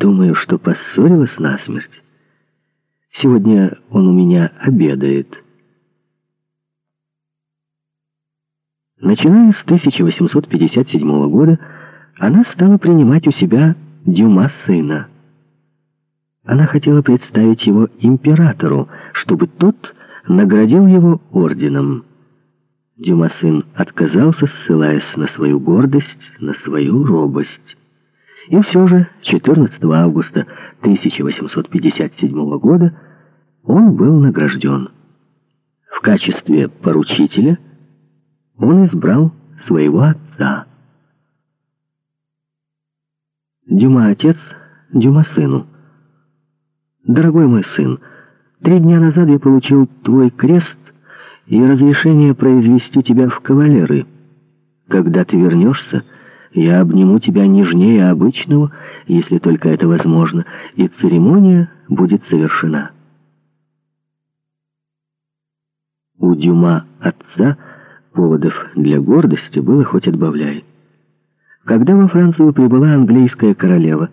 Думаю, что поссорилась насмерть. Сегодня он у меня обедает. Начиная с 1857 года, она стала принимать у себя Дюма сына. Она хотела представить его императору, чтобы тот наградил его орденом. Дюма сын отказался, ссылаясь на свою гордость, на свою робость. И все же 14 августа 1857 года он был награжден. В качестве поручителя он избрал своего отца. Дюма отец, Дюма сыну. Дорогой мой сын, три дня назад я получил твой крест и разрешение произвести тебя в кавалеры. Когда ты вернешься, я обниму тебя нежнее обычного, если только это возможно, и церемония будет совершена. У Дюма отца поводов для гордости было хоть отбавляй. Когда во Францию прибыла английская королева,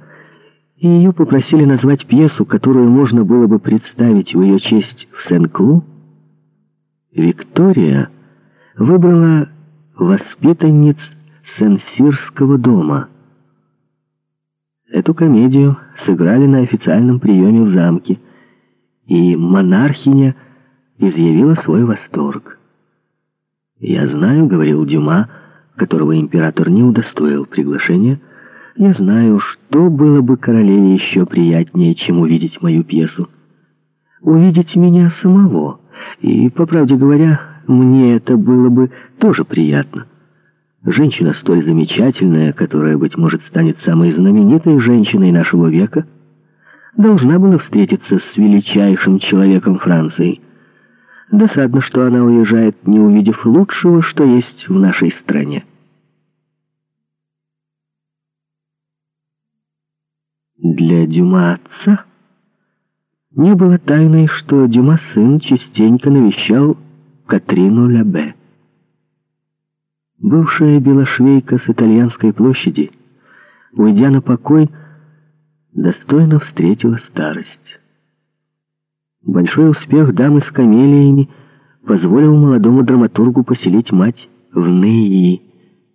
и ее попросили назвать пьесу, которую можно было бы представить в ее честь в Сен-Клу, Виктория выбрала воспитанниц Сен-Сирского дома. Эту комедию сыграли на официальном приеме в замке, и монархиня изъявила свой восторг. «Я знаю», — говорил Дюма, которого император не удостоил приглашения, «я знаю, что было бы королеве еще приятнее, чем увидеть мою пьесу. Увидеть меня самого, и, по правде говоря, мне это было бы тоже приятно». Женщина столь замечательная, которая, быть может, станет самой знаменитой женщиной нашего века, должна была встретиться с величайшим человеком Франции. Досадно, что она уезжает, не увидев лучшего, что есть в нашей стране. Для Дюма отца не было тайной, что Дюма сын частенько навещал Катрину Лябе. Бывшая белошвейка с итальянской площади, уйдя на покой, достойно встретила старость. Большой успех дамы с камелиями позволил молодому драматургу поселить мать в Неи,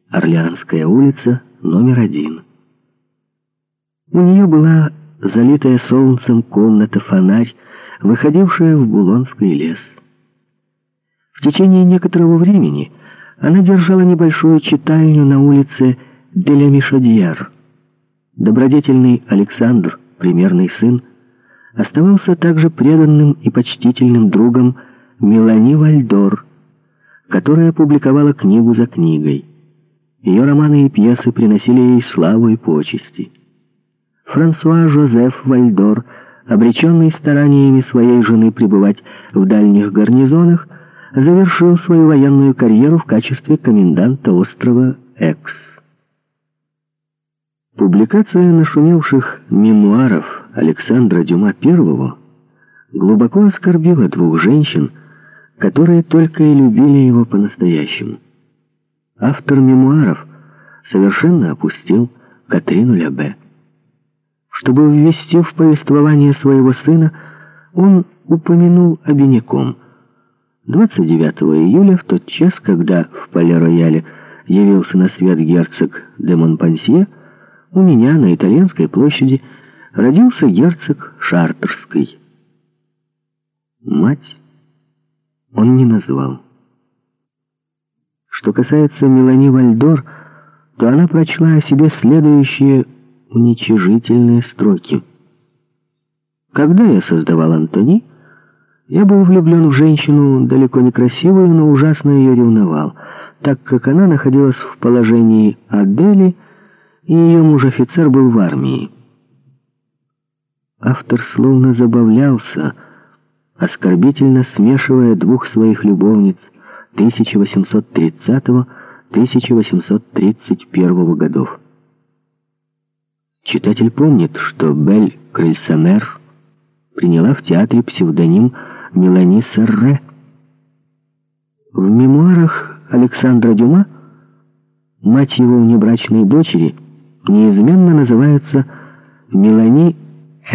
Орлеанская улица, номер один. У нее была залитая солнцем комната-фонарь, выходившая в Булонский лес. В течение некоторого времени она держала небольшую читальню на улице Деля-Мишодьяр. Добродетельный Александр, примерный сын, оставался также преданным и почтительным другом Мелани Вальдор, которая опубликовала книгу за книгой. Ее романы и пьесы приносили ей славу и почести. Франсуа Жозеф Вальдор, обреченный стараниями своей жены пребывать в дальних гарнизонах, завершил свою военную карьеру в качестве коменданта острова Экс. Публикация нашумевших мемуаров Александра Дюма I глубоко оскорбила двух женщин, которые только и любили его по-настоящему. Автор мемуаров совершенно опустил Катрину Лябе. Чтобы ввести в повествование своего сына, он упомянул обиняком – 29 июля, в тот час, когда в Пале-Рояле явился на свет герцог де Монпансье, у меня на Итальянской площади родился герцог Шартерский. Мать он не назвал. Что касается Мелани Вальдор, то она прочла о себе следующие уничижительные строки. Когда я создавал Антони, я был влюблен в женщину далеко не красивую, но ужасно ее ревновал, так как она находилась в положении Адели, и ее муж-офицер был в армии. Автор словно забавлялся, оскорбительно смешивая двух своих любовниц 1830-1831 годов. Читатель помнит, что Бель Крыльсамер приняла в театре псевдоним Мелани Серре. В мемуарах Александра Дюма мать его внебрачной дочери неизменно называется Мелани